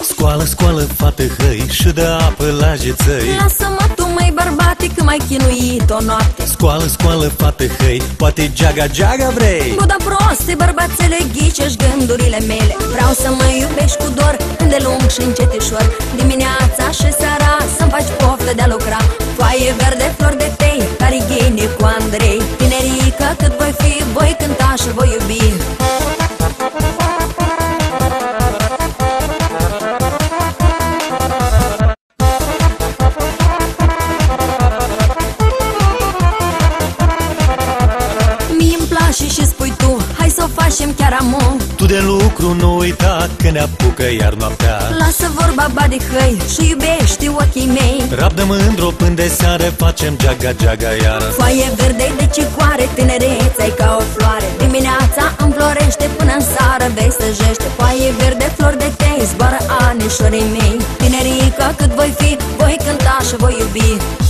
Scoală, scoală, fată, hăi Și dă apă la jețăi Lasă-mă tu, mai bărbate, că mai chinuit o noapte. Scoală, scoală, fată, hăi Poate geaga, geaga vrei. Buda proste, bărbațele, ghicești gândurile mele. Vreau să mă iubești cu dor, îndelung și încetișor Dimineața și seara să-mi faci poftă de a lucra. Foaie verde, flori să o facem chiar amu Tu de lucru nu uita Că ne apucă iar noaptea. Lasă vorba ba de hăi Și iubești ochii mei. Rabdă mândru până de seară Facem geaga, geaga iar Foaie verde de cicoare Tinereța e ca o floare. Dimineața înflorește până în seară Vestăjește Foaie verde, flori de tei Zboară anișorii mei. Tinerică cât voi fi Voi cânta și voi iubi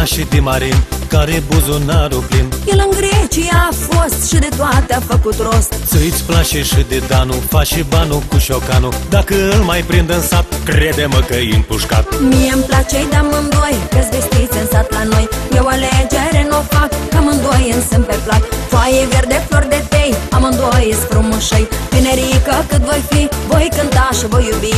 Ți-ți place de marin Care buzunarul plin. El în Grecia a fost Și de toate a făcut rost. Ți-ți place și de Danu Faci și banul cu șocanul Dacă îl mai prind în sat Crede-mă că e împușcat. Mie îmi place de amândoi Că-s vestiți în sat la noi. Eu alegere n-o fac Că amândoi îmi sunt pe plac. Foaie verde, flori de tei Amândoi îs frumușei Tinerică cât voi fi Voi cânta și voi iubi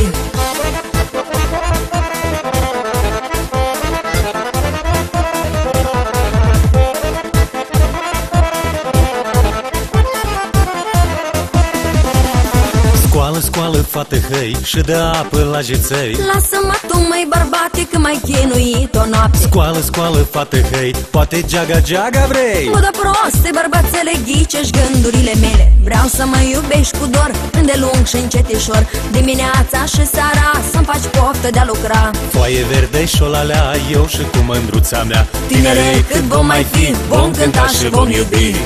Scoală, scoală, fată, hăi Și dă apă la jețăi Lasă-mă tu, mai bărbate Că mai chinuit o noapte. Scoală, scoală, fată, hăi Poate geaga, geaga vrei. Budă proste, bărbățele, ghicești gândurile mele. Vreau să mă iubești cu dor Îndelung și încetișor Dimineața și seara Să-mi faci poftă de a lucra. Foaie verde și olalea Eu și cu mândruța mea. Tinere cât vom mai fi Vom cânta și vom iubi